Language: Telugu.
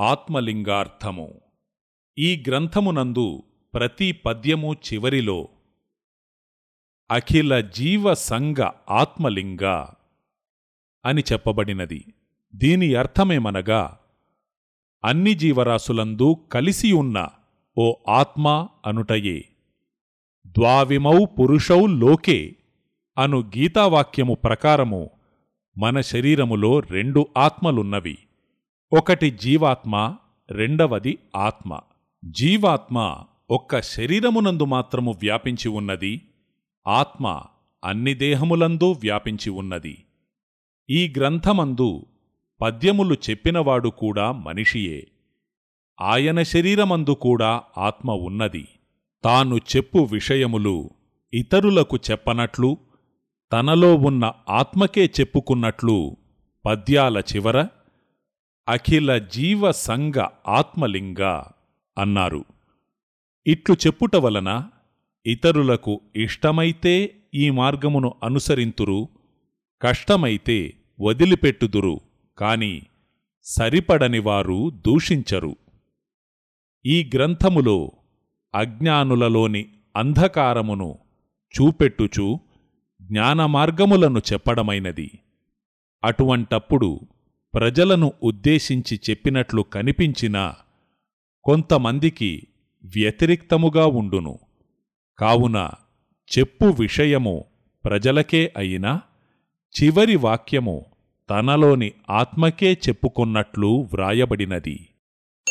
ఆత్మలింగార్థము. ఈ గ్రంథమునందు ప్రతి పద్యము చివరిలో అఖిల జీవ సంగ ఆత్మలింగ అని చెప్పబడినది. దీని అర్థమేమనగా అన్ని జీవరాశులందు కలిసియున్న ఓ ఆత్మ అనుటయే. ద్వావిమౌ పురుషౌ లోకే అను గీతావాక్యము ప్రకారము మన శరీరములో రెండు ఆత్మలున్నవి. ఒకటి జీవాత్మ రెండవది ఆత్మ. జీవాత్మ ఒక్క శరీరమునందు మాత్రము వ్యాపించి ఉన్నది ఆత్మ అన్ని దేహములందు వ్యాపించి ఉన్నది. ఈ గ్రంథమందు పద్యములు చెప్పినవాడు కూడా మనిషియే. ఆయన శరీరమందు కూడా ఆత్మ ఉన్నది. తాను చెప్పు విషయములు ఇతరులకు చెప్పనట్లు తనలో ఉన్న ఆత్మకే చెప్పుకున్నట్లు పద్యాల చివర అఖిల జీవ సంగ ఆత్మలింగ అన్నారు. ఇట్లు చెప్పుట వలన ఇతరులకు ఇష్టమైతే ఈ మార్గమును అనుసరింతురు కష్టమైతే వదిలిపెట్టుదురు కాని సరిపడని వారు దూషించరు. ఈ గ్రంథములో అజ్ఞానులలోని అంధకారమును చూపెట్టుచూ జ్ఞానమార్గములను చెప్పడమైనది. అటువంటప్పుడు ప్రజలను ఉద్దేశించి చెప్పినట్లు కనిపించినా కొంతమందికి వ్యతిరిక్తముగా ఉండును. కావున చెప్పు విషయము ప్రజలకే అయినా చివరి వాక్యము తనలోని ఆత్మకే చెప్పుకొన్నట్లు వ్రాయబడినది.